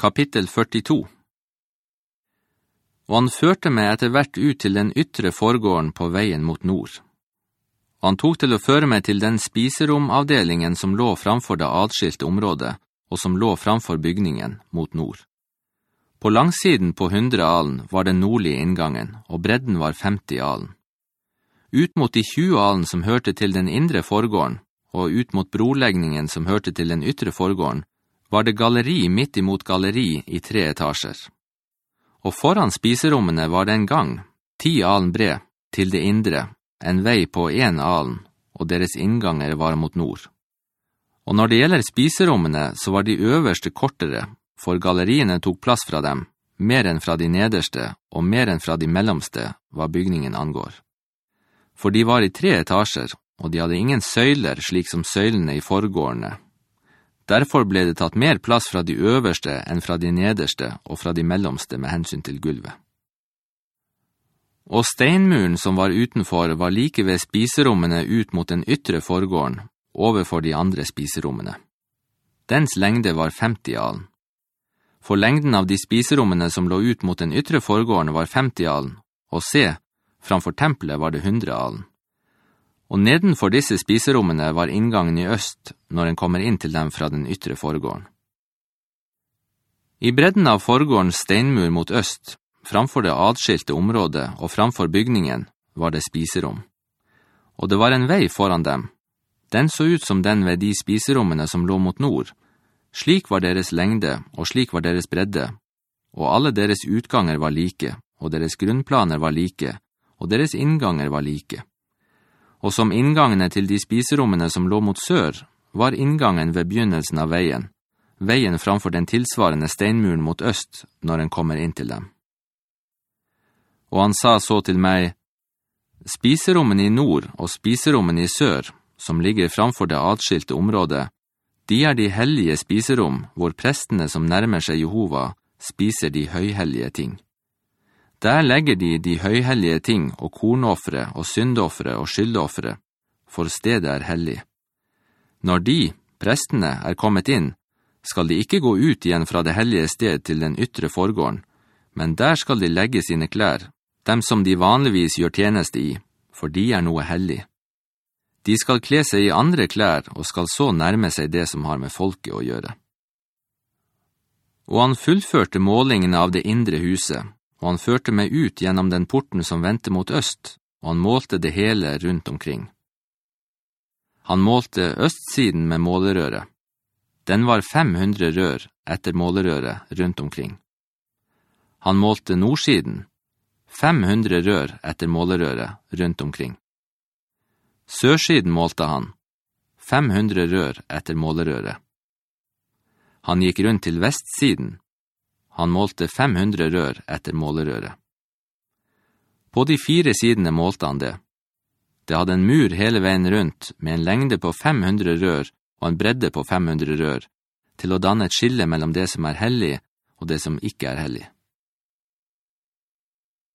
Kapittel 42 Og han førte meg etter hvert ut til den ytre forgården på veien mot nord. Og han tok til å føre meg til den spiseromavdelingen som lå framfor det adskilte området, og som lå framfor bygningen mot nord. På langsiden på hundre alen var den nordlige inngangen, og bredden var 50 alen. Ut mot de 20 alen som hørte til den indre forgården, og ut mot brolegningen som hørte til den ytre forgården, var det galleri midt imot galleri i tre etasjer. Og foran spiserommene var det en gang, ti alen bred, til det indre, en vei på en alen, og deres innganger var mot nord. Og når det gjelder spiserommene, så var de øverste kortere, for galleriene tok plass fra dem, mer enn fra de nederste, og mer enn fra de mellomste, hva bygningen angår. For de var i tre etasjer, og de hadde ingen søyler slik som søylene i forgårdene. Derfor ble det tatt mer plass fra de øverste enn fra de nederste og fra de mellomste med hensyn til gulvet. Og steinmuren som var utenfor var like ved spiserommene ut mot den ytre forgården, overfor de andre spiserommene. Dens lengde var 50 alen. For lengden av de spiserommene som lå ut mot den ytre forgården var 50 alen, og se, framfor tempelet var det 100 alen og nedenfor disse spiserommene var inngangen i øst når en kommer inn til dem fra den ytre forgården. I bredden av forgårdens steinmur mot øst, framfor det adskilte området og framfor bygningen, var det spiserom. Og det var en vei foran dem. Den så ut som den ved de spiserommene som lå mot nord. Slik var deres lengde, og slik var deres bredde, og alle deres utganger var like, og deres grunnplaner var like, og deres innganger var like og som inngangene til de spiserommene som lå mot sør, var inngangen ved begynnelsen av veien, veien framfor den tilsvarende steinmuren mot øst når en kommer inn til dem. Og han sa så til meg, Spiserommene i nord og spiserommene i sør, som ligger framfor det adskilte området, de er de hellige spiserom hvor prestene som nærmer seg Jehova spiser de høyhellige ting. Der legger de de høyhellige ting og kornoffere og syndoffere og skyldoffere, for stedet er hellig. Når de, prestene, er kommet inn, skal de ikke gå ut igjen fra det hellige sted til den ytre forgården, men der skal de legge sine klær, dem som de vanligvis gjør tjeneste i, for de er noe hellig. De skal kle seg i andre klær og skal så nærme seg det som har med folket å gjøre. Og han fullførte målingene av det indre huset, og han førte meg ut gjennom den porten som vendte mot øst, og han målte det hele rundt omkring. Han målte østsiden med målerøret. Den var 500 rør etter målerøret rundt omkring. Han målte nordsiden, 500 rør etter målerøret rundt omkring. Sørsiden målte han, 500 rør etter målerøret. Han gikk rundt til vestsiden, han målte 500 rør etter målerøret. På de fire sidene målte han det. Det hadde en mur hele veien rundt med en lengde på 500 rør og en bredde på 500 rør, til å danne et skille mellom det som er hellig og det som ikke er hellig.